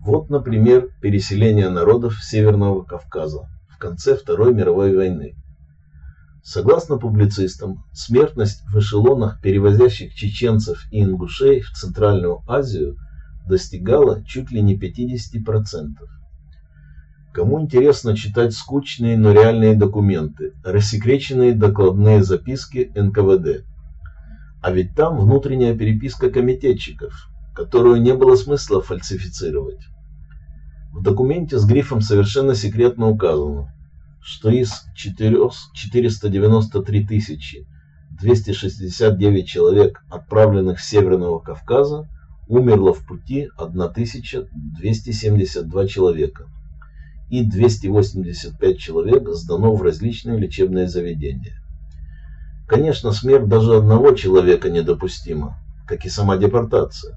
Вот, например, переселение народов Северного Кавказа в конце Второй мировой войны. Согласно публицистам, смертность в эшелонах, перевозящих чеченцев и ингушей в Центральную Азию, достигала чуть ли не 50%. Кому интересно читать скучные, но реальные документы, рассекреченные докладные записки НКВД. А ведь там внутренняя переписка комитетчиков, которую не было смысла фальсифицировать. В документе с грифом совершенно секретно указано, что из 493 269 человек, отправленных с Северного Кавказа, умерло в пути 1272 человека и 285 человек сдано в различные лечебные заведения. Конечно, смерть даже одного человека недопустима, как и сама депортация.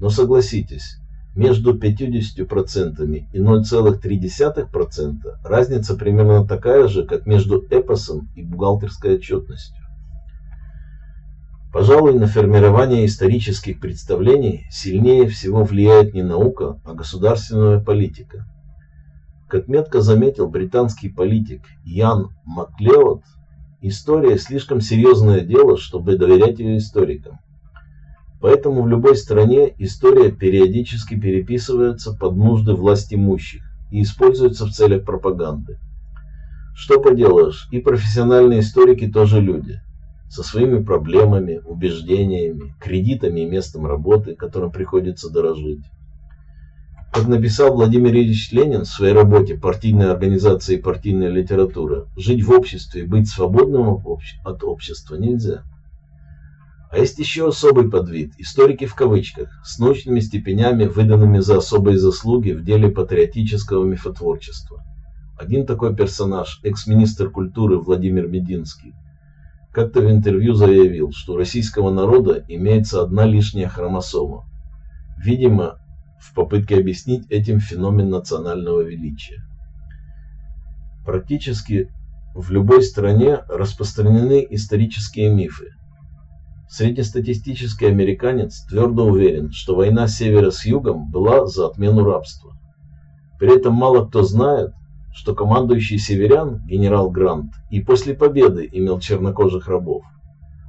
Но согласитесь, между 50% и 0,3% разница примерно такая же, как между эпосом и бухгалтерской отчетностью. Пожалуй, на формирование исторических представлений сильнее всего влияет не наука, а государственная политика. Как метко заметил британский политик Ян Маклеод, история слишком серьезное дело, чтобы доверять ее историкам. Поэтому в любой стране история периодически переписывается под нужды власть имущих и используется в целях пропаганды. Что поделаешь, и профессиональные историки тоже люди – со своими проблемами, убеждениями, кредитами и местом работы, которым приходится дорожить. Как написал Владимир Ильич Ленин в своей работе «Партийная организация и партийная литература», жить в обществе и быть свободным от общества нельзя. А есть еще особый подвид – историки в кавычках, с научными степенями, выданными за особые заслуги в деле патриотического мифотворчества. Один такой персонаж – экс-министр культуры Владимир Мединский – как-то в интервью заявил, что у российского народа имеется одна лишняя хромосома. Видимо, в попытке объяснить этим феномен национального величия. Практически в любой стране распространены исторические мифы. Среднестатистический американец твердо уверен, что война севера с югом была за отмену рабства. При этом мало кто знает, что командующий северян, генерал Грант, и после победы имел чернокожих рабов,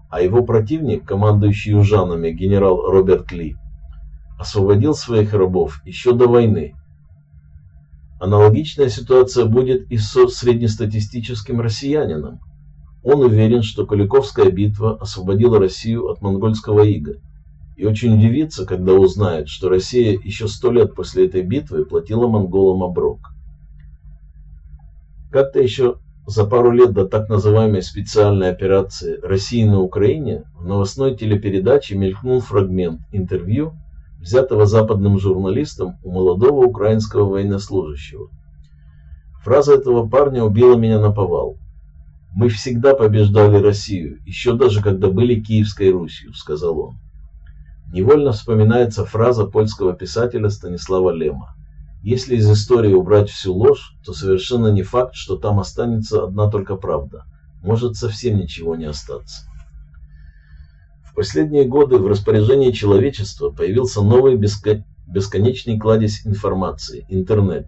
а его противник, командующий южанами, генерал Роберт Ли, освободил своих рабов еще до войны. Аналогичная ситуация будет и со среднестатистическим россиянином. Он уверен, что Куликовская битва освободила Россию от монгольского ига. И очень удивится, когда узнает, что Россия еще сто лет после этой битвы платила монголам оброк. Как-то еще за пару лет до так называемой специальной операции России на Украине в новостной телепередаче мелькнул фрагмент интервью, взятого западным журналистом у молодого украинского военнослужащего. Фраза этого парня убила меня на повал. «Мы всегда побеждали Россию, еще даже когда были Киевской Русью», — сказал он. Невольно вспоминается фраза польского писателя Станислава Лема. Если из истории убрать всю ложь, то совершенно не факт, что там останется одна только правда. Может совсем ничего не остаться. В последние годы в распоряжении человечества появился новый бесконечный кладезь информации – интернет.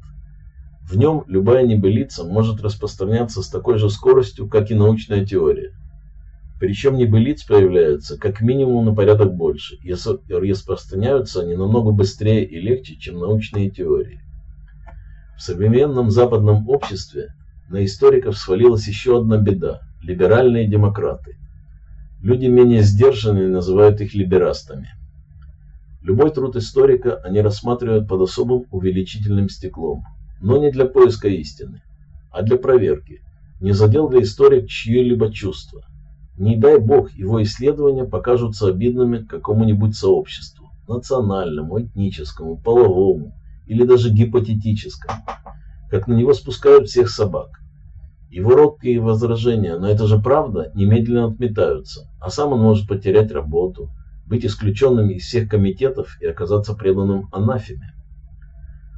В нем любая небылица может распространяться с такой же скоростью, как и научная теория. Причем небылиц появляются как минимум на порядок больше, и распространяются они намного быстрее и легче, чем научные теории. В современном западном обществе на историков свалилась еще одна беда – либеральные демократы. Люди менее сдержанные называют их либерастами. Любой труд историка они рассматривают под особым увеличительным стеклом, но не для поиска истины, а для проверки, не задел ли историк чье-либо чувство. Не дай бог его исследования покажутся обидными какому-нибудь сообществу, национальному, этническому, половому – или даже гипотетическом, как на него спускают всех собак. Его робкие возражения, но это же правда, немедленно отметаются, а сам он может потерять работу, быть исключенным из всех комитетов и оказаться преданным анафеме.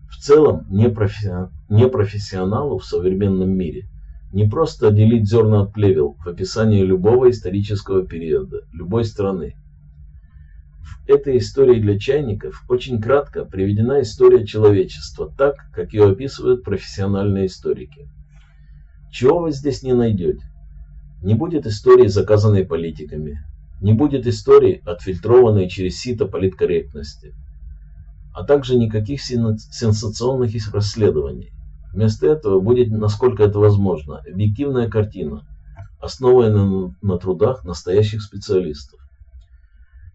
В целом, непрофессионалу в современном мире не просто отделить зерна от плевел в описании любого исторического периода, любой страны. В этой истории для чайников очень кратко приведена история человечества, так, как ее описывают профессиональные историки. Чего вы здесь не найдете? Не будет истории, заказанной политиками. Не будет истории, отфильтрованной через сито политкорректности. А также никаких сенсационных расследований. Вместо этого будет, насколько это возможно, объективная картина, основанная на, трудах настоящих специалистов.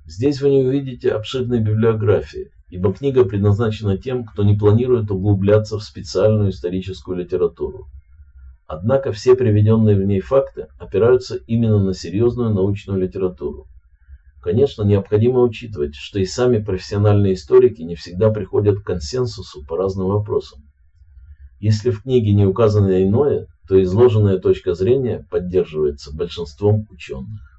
Здесь вы не увидите обширной библиографии, ибо книга предназначена тем, кто не планирует углубляться в специальную историческую литературу. Однако все приведенные в ней факты опираются именно на серьезную научную литературу. Конечно, необходимо учитывать, что и сами профессиональные историки не всегда приходят к консенсусу по разным вопросам. Если в книге не указано иное, то изложенная точка зрения поддерживается большинством ученых.